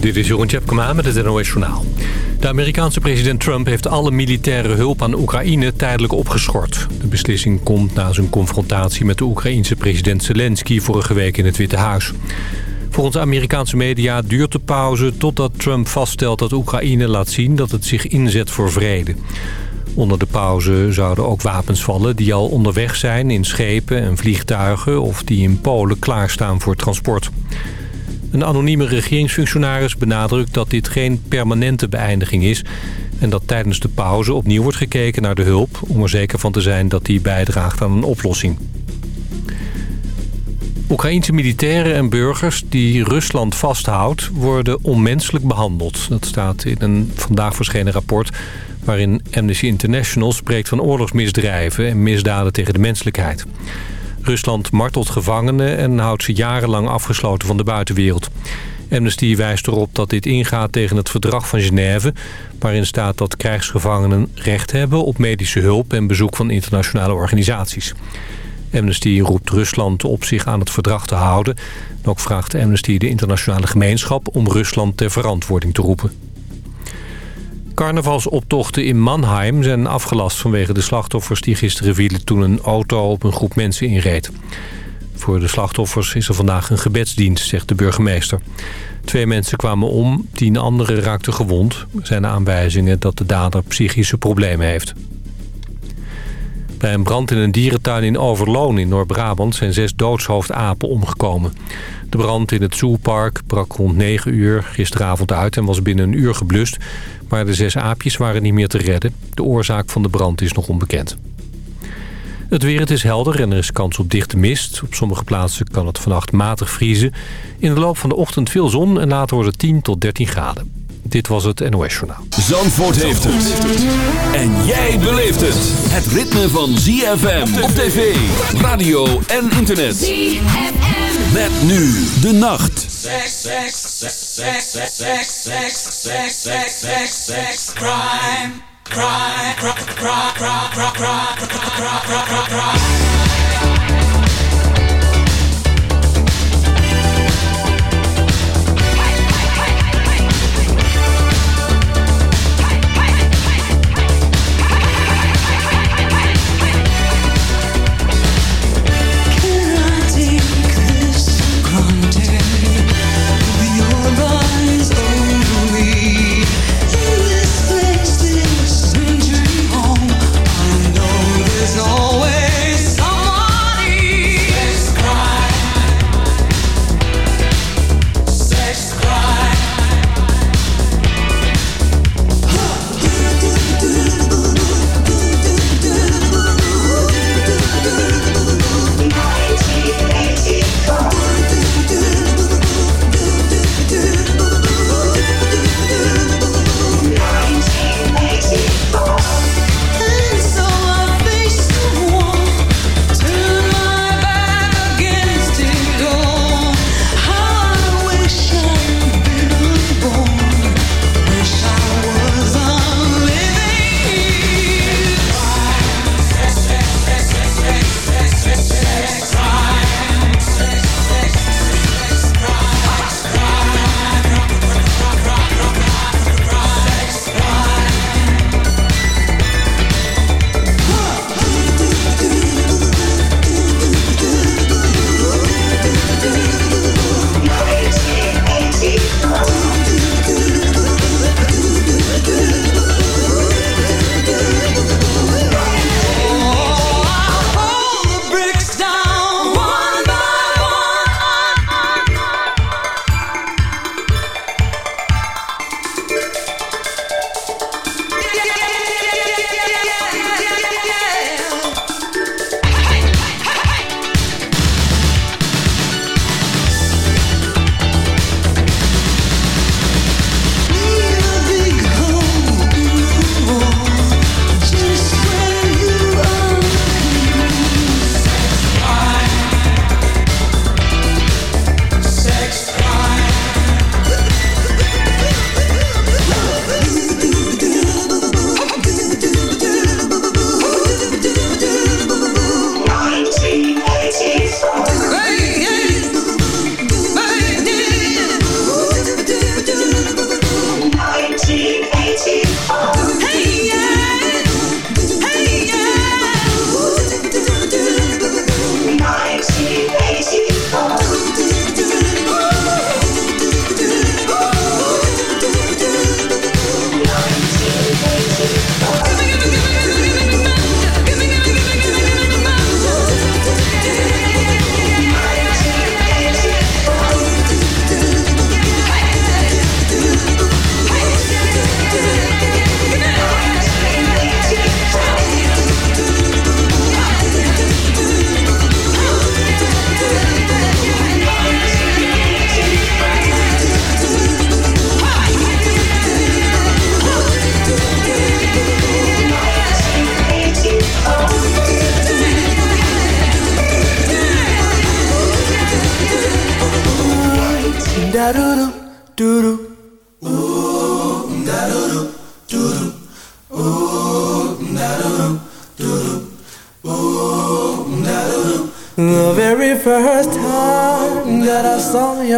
Dit is Jeroen Tjepkema met het NOS Journaal. De Amerikaanse president Trump heeft alle militaire hulp aan Oekraïne tijdelijk opgeschort. De beslissing komt na zijn confrontatie met de Oekraïense president Zelensky vorige week in het Witte Huis. Volgens Amerikaanse media duurt de pauze totdat Trump vaststelt dat Oekraïne laat zien dat het zich inzet voor vrede. Onder de pauze zouden ook wapens vallen die al onderweg zijn in schepen en vliegtuigen... of die in Polen klaarstaan voor transport. Een anonieme regeringsfunctionaris benadrukt dat dit geen permanente beëindiging is... en dat tijdens de pauze opnieuw wordt gekeken naar de hulp... om er zeker van te zijn dat die bijdraagt aan een oplossing. Oekraïense militairen en burgers die Rusland vasthoudt... worden onmenselijk behandeld. Dat staat in een vandaag verschenen rapport... waarin Amnesty International spreekt van oorlogsmisdrijven... en misdaden tegen de menselijkheid. Rusland martelt gevangenen en houdt ze jarenlang afgesloten van de buitenwereld. Amnesty wijst erop dat dit ingaat tegen het verdrag van Genève... waarin staat dat krijgsgevangenen recht hebben op medische hulp... en bezoek van internationale organisaties. Amnesty roept Rusland op zich aan het verdrag te houden. ook vraagt Amnesty de internationale gemeenschap om Rusland ter verantwoording te roepen. Carnavalsoptochten in Mannheim zijn afgelast vanwege de slachtoffers die gisteren vielen toen een auto op een groep mensen inreed. Voor de slachtoffers is er vandaag een gebedsdienst, zegt de burgemeester. Twee mensen kwamen om, tien anderen raakten gewond. Er zijn aanwijzingen dat de dader psychische problemen heeft. Bij een brand in een dierentuin in Overloon in Noord-Brabant zijn zes doodshoofdapen omgekomen. De brand in het Zoopark brak rond 9 uur gisteravond uit en was binnen een uur geblust. Maar de zes aapjes waren niet meer te redden. De oorzaak van de brand is nog onbekend. Het weer het is helder en er is kans op dichte mist. Op sommige plaatsen kan het vannacht matig vriezen. In de loop van de ochtend veel zon en later wordt het 10 tot 13 graden. Dit was het NOS Journaal. Zandvoort heeft het. En jij beleeft het. Het ritme van ZFM op tv, radio en internet. ZFM. Met nu de nacht. Sex, sex, sex, sex, sex, sex, sex, sex, sex, sex, crime, crime, crime.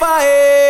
fire.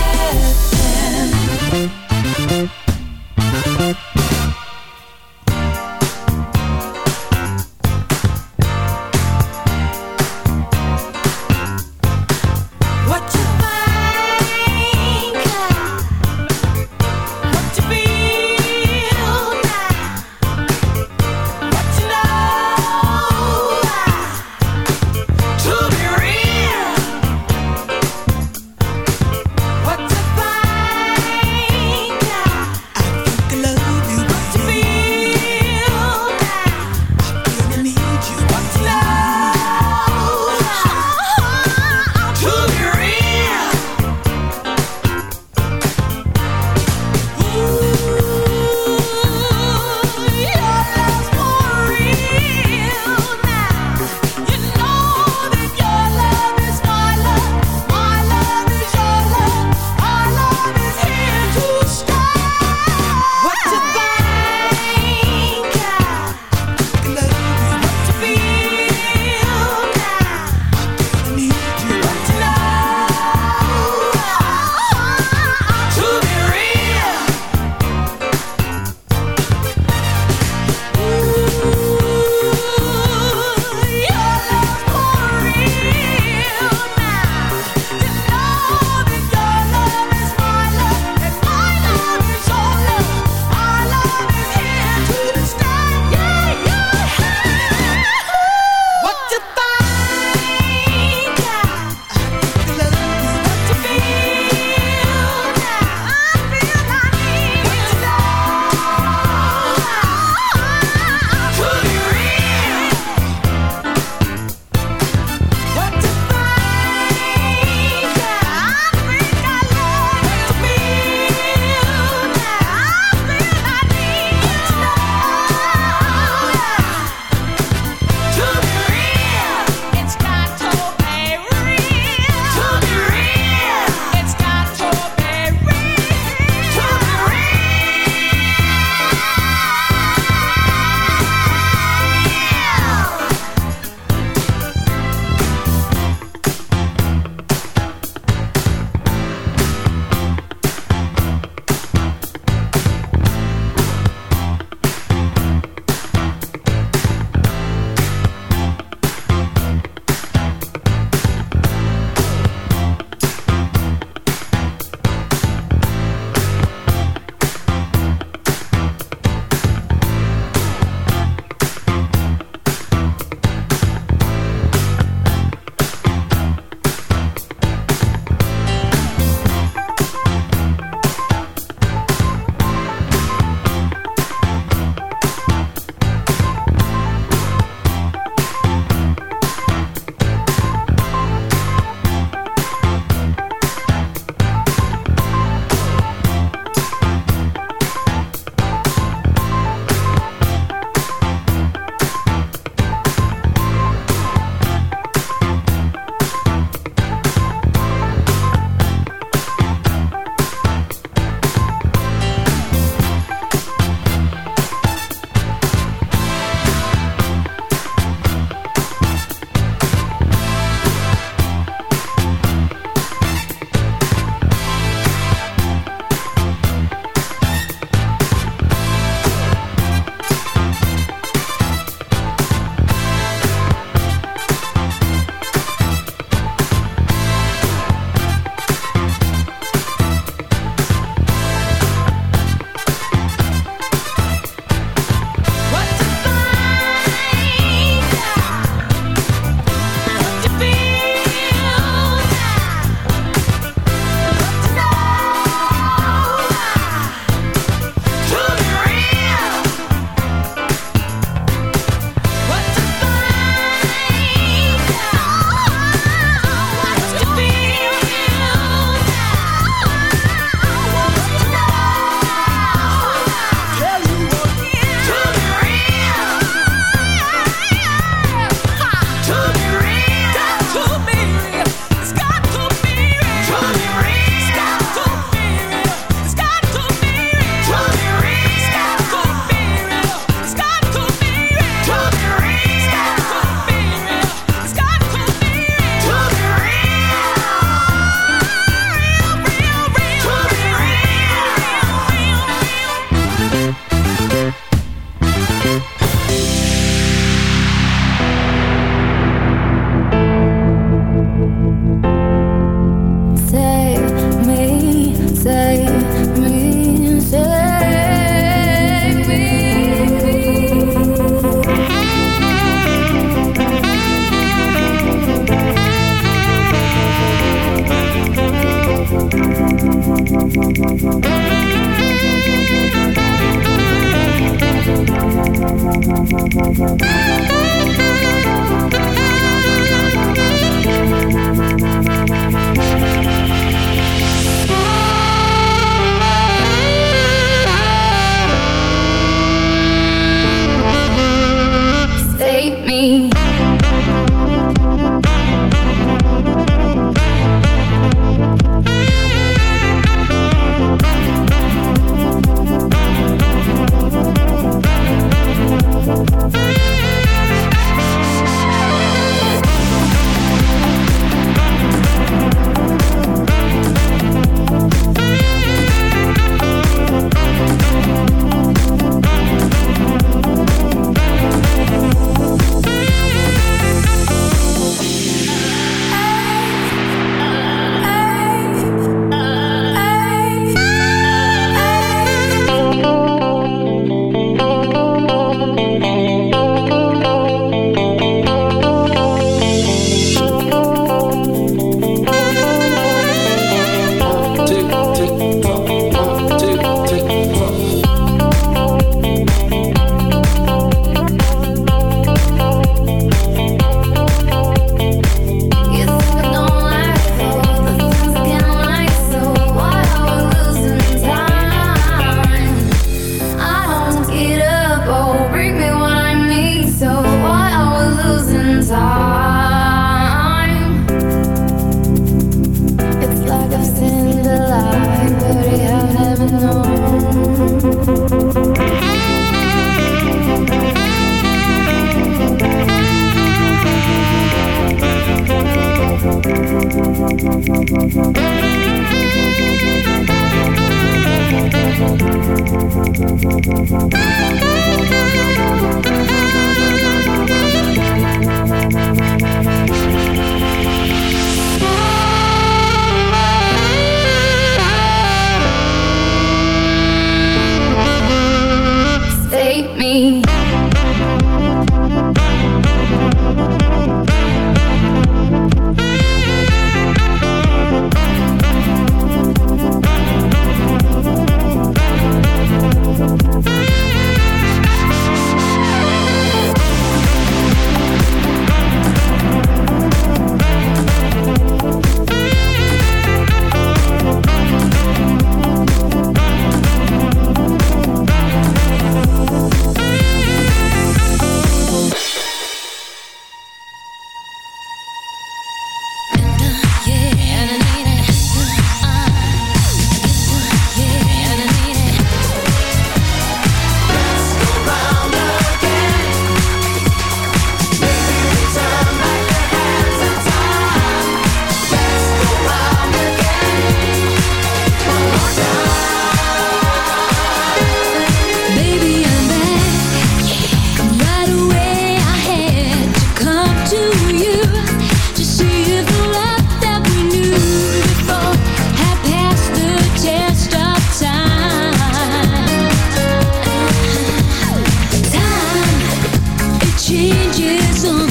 Jesus.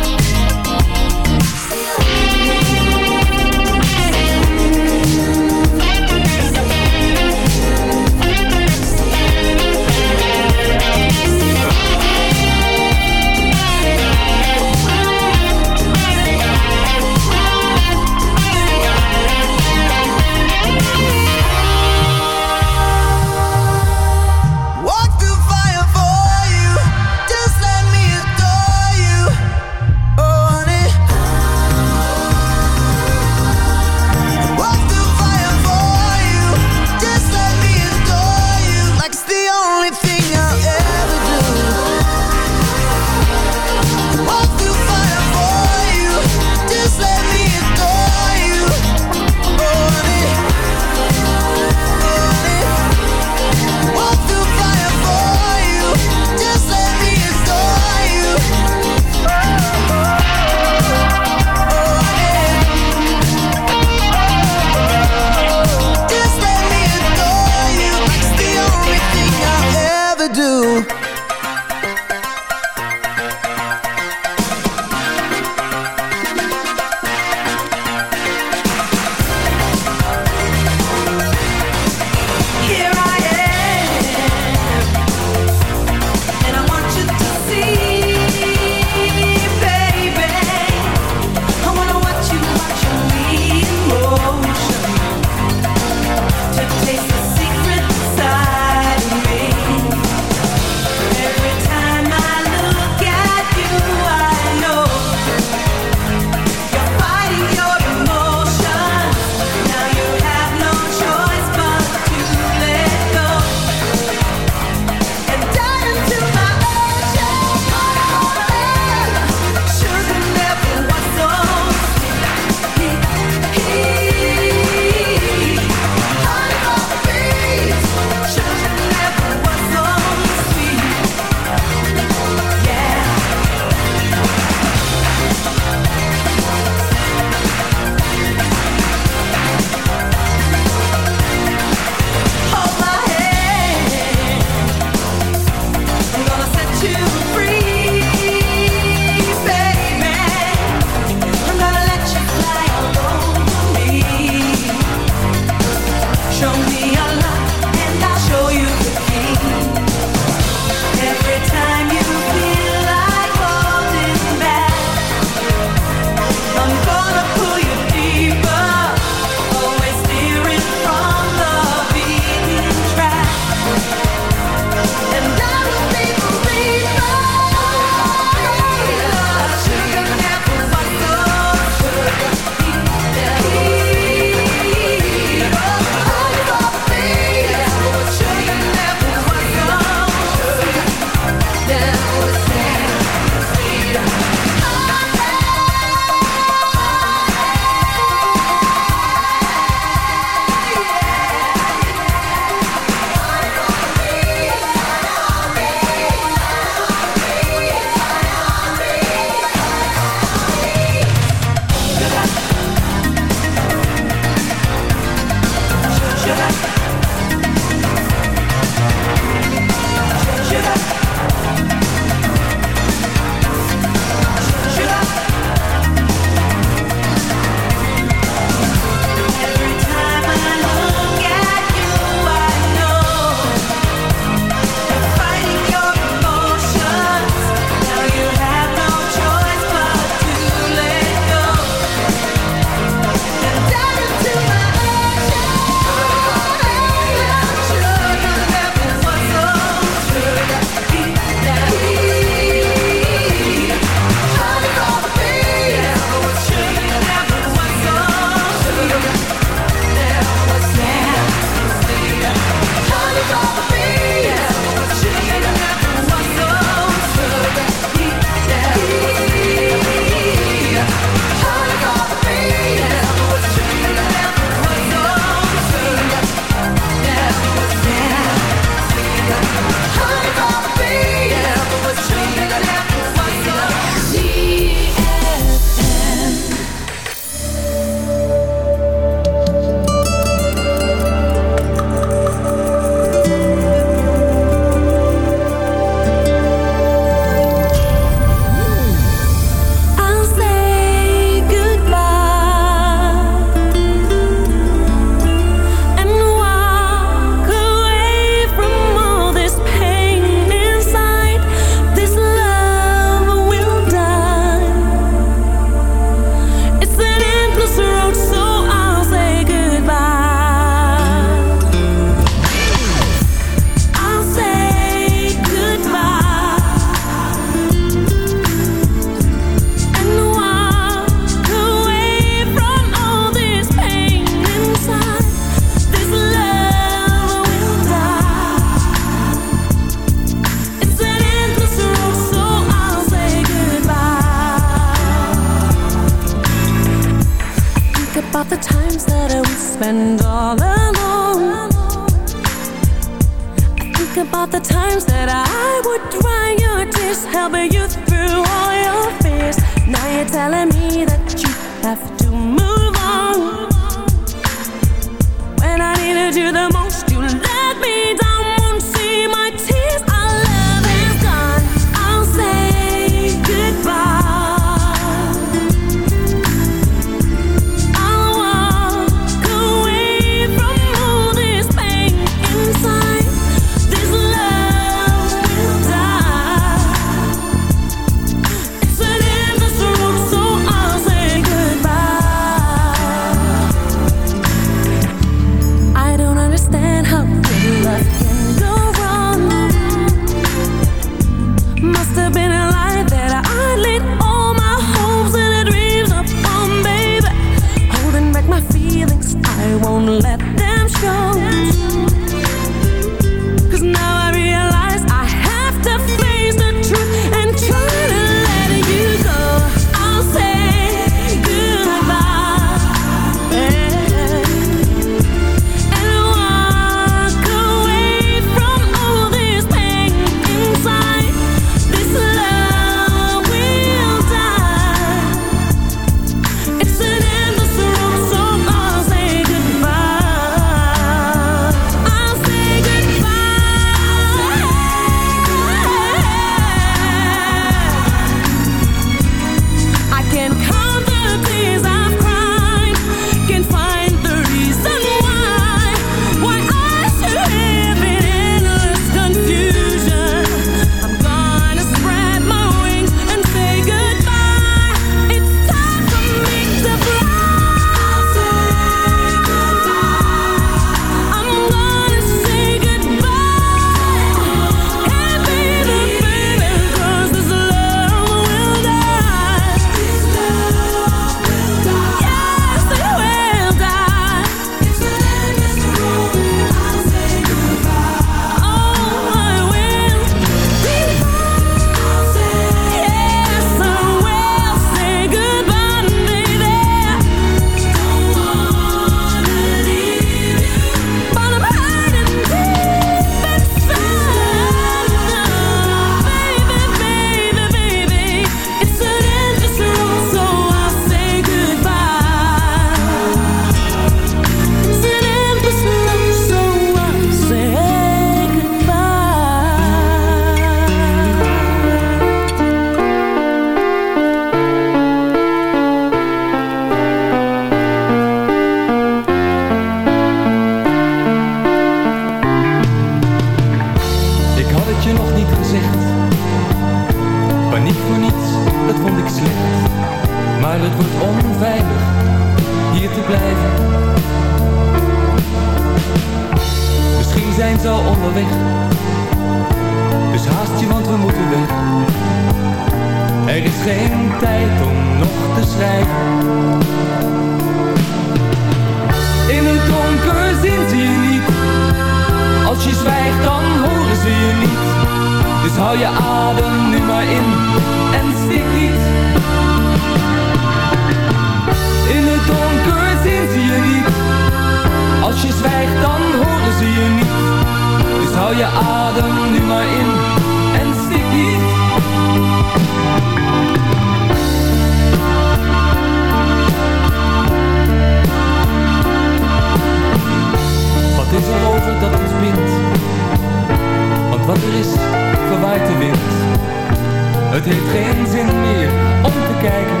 geen zin meer om te kijken.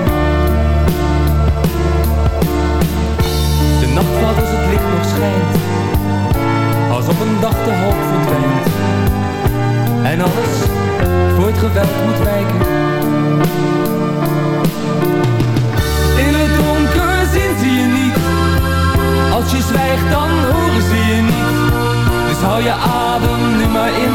De nacht valt als dus het licht nog schijnt, als op een dag de hoop verdwijnt. En alles voor het geweld moet wijken. In het donker zien ze je niet, als je zwijgt dan horen ze je niet. Dus hou je adem nu maar in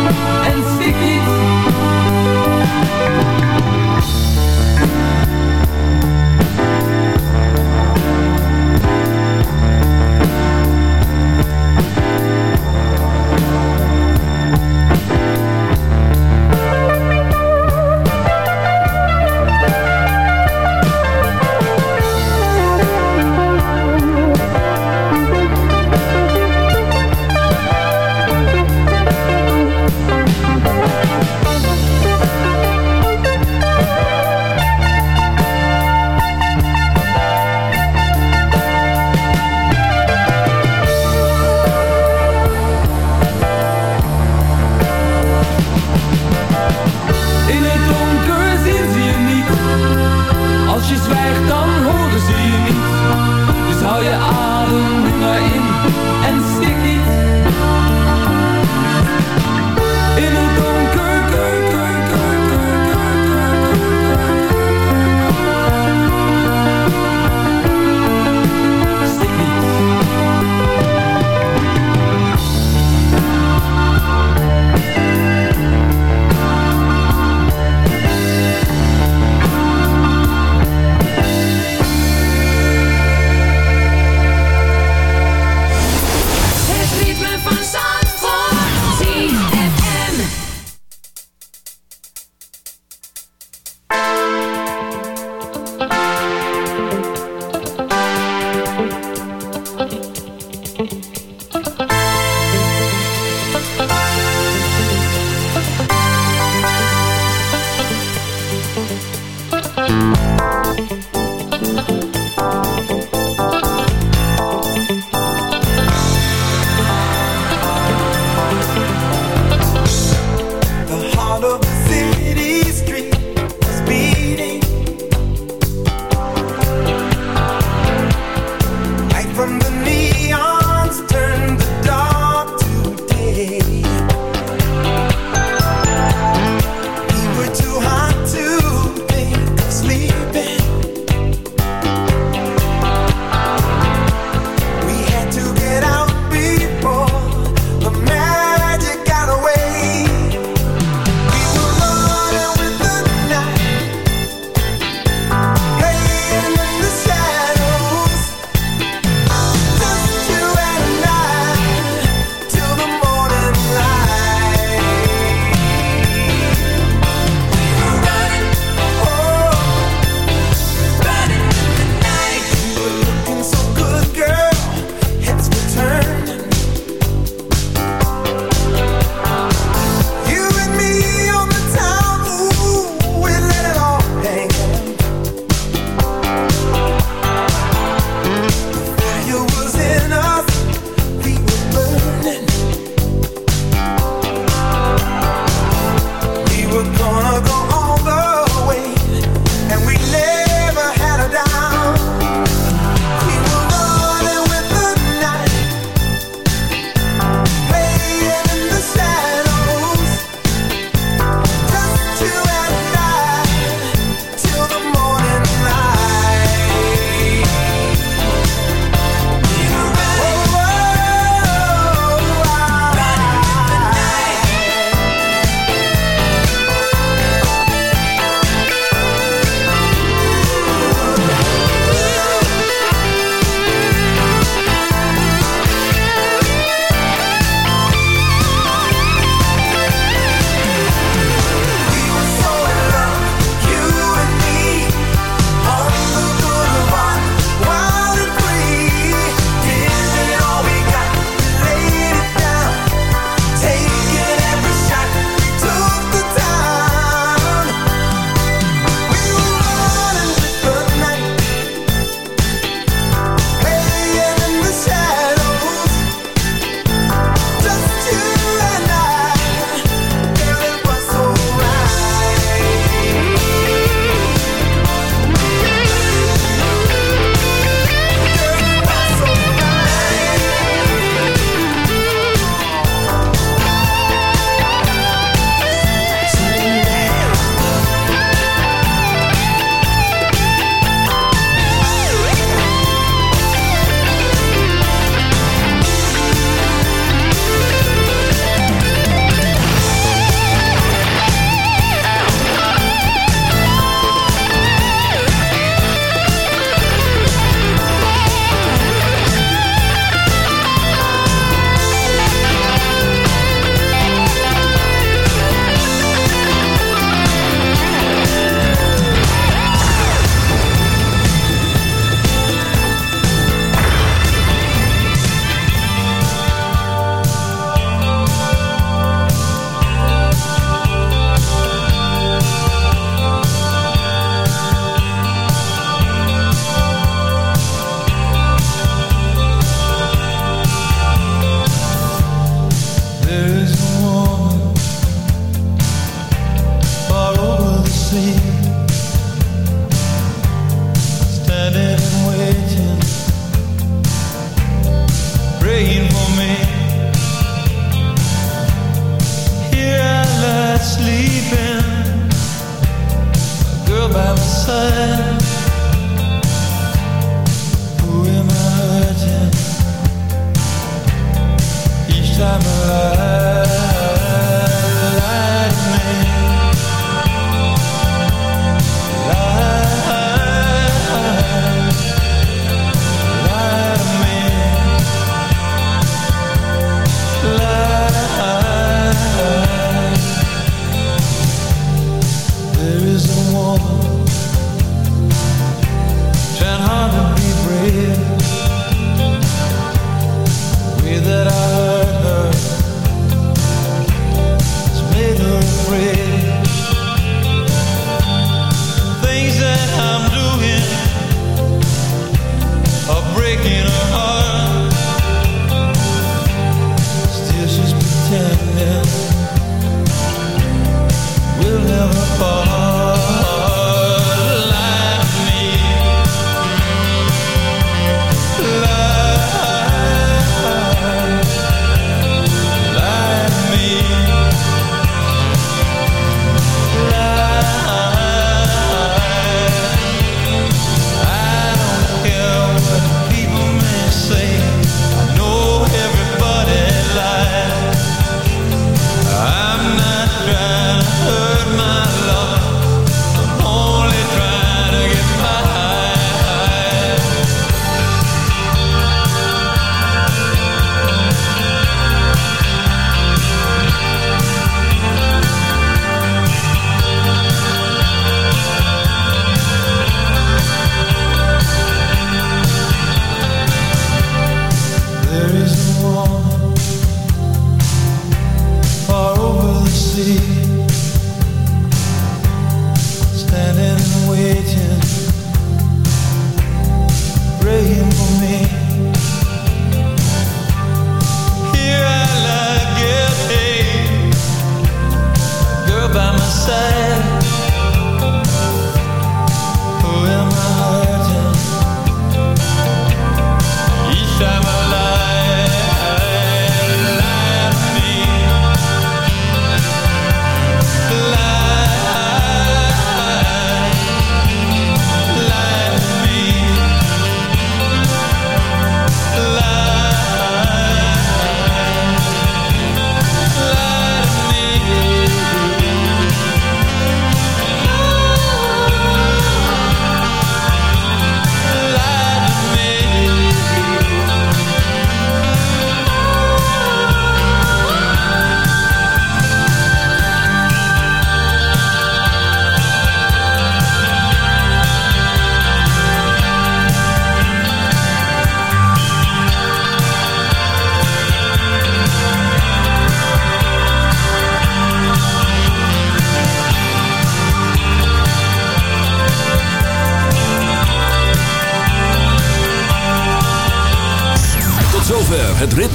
from the neon.